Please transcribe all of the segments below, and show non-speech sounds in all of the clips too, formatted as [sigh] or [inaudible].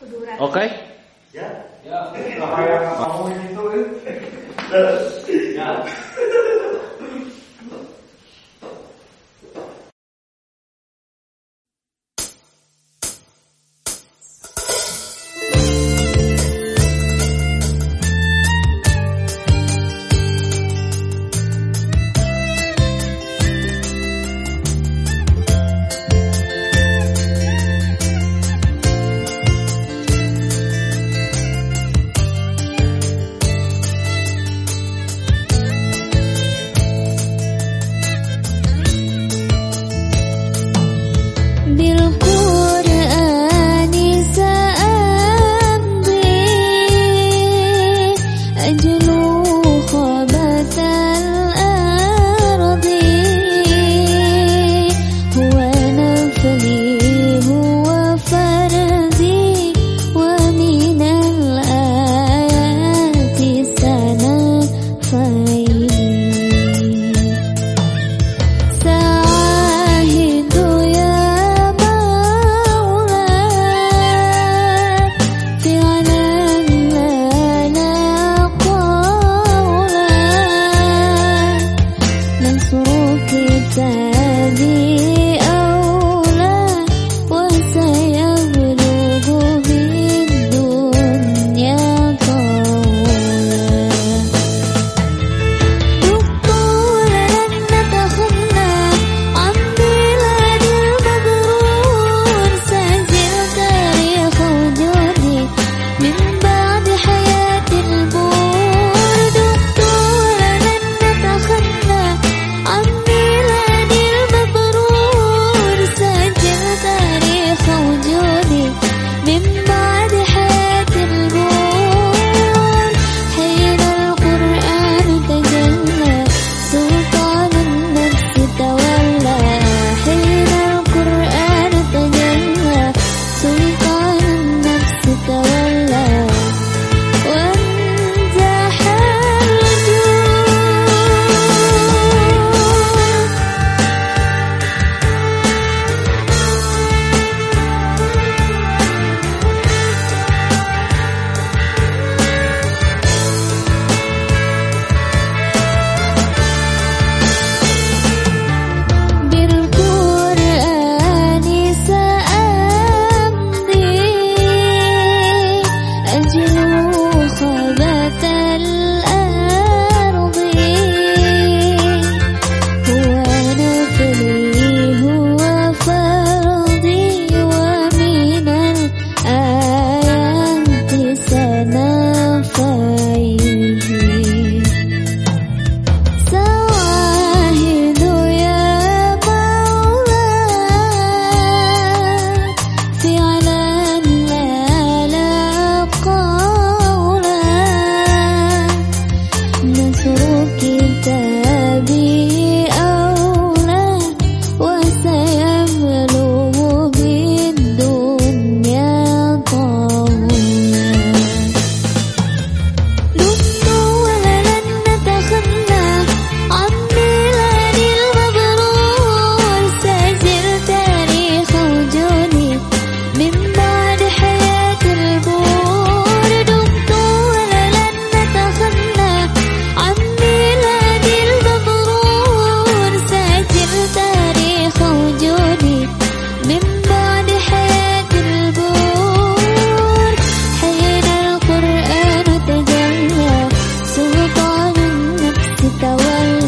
Kuduran. Oke? Ya. Ya, apa yang kamu itu? Ya. [laughs]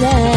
love.